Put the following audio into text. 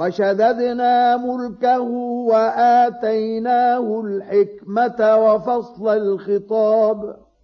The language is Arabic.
وشددنا ملكه وآتيناه الحكمة وفصل الخطاب